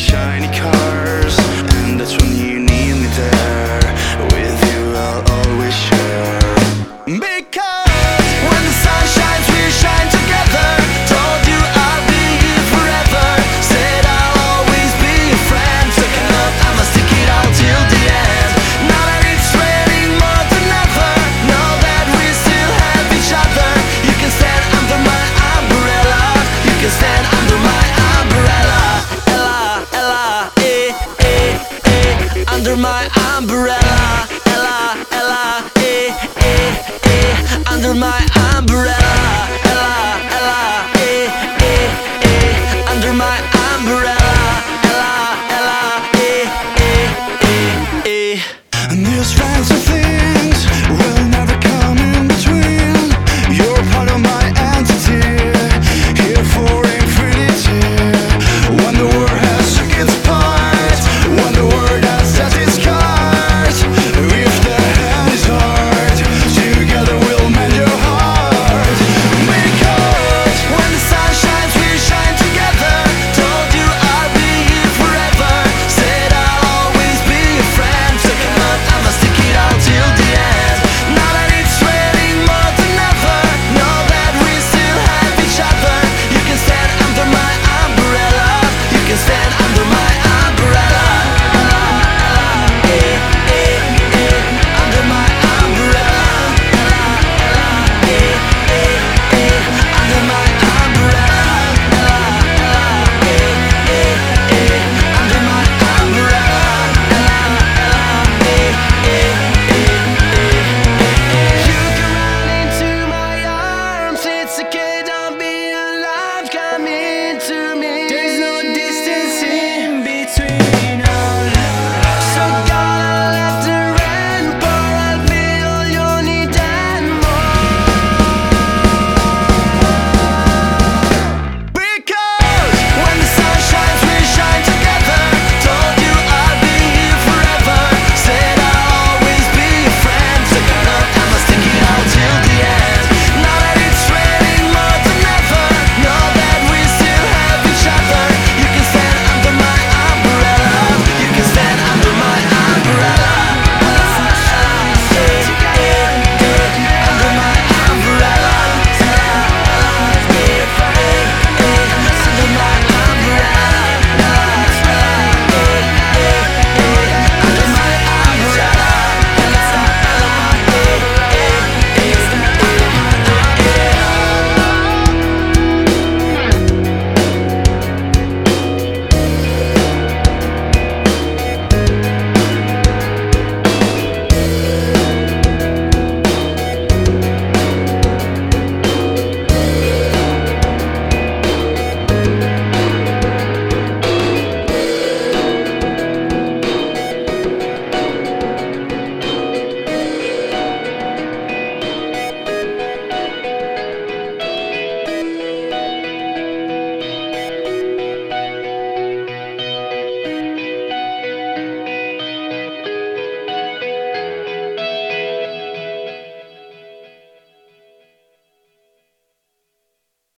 shiny car my umbrella, Ella, Ella, eh, eh, eh, under my umbrella.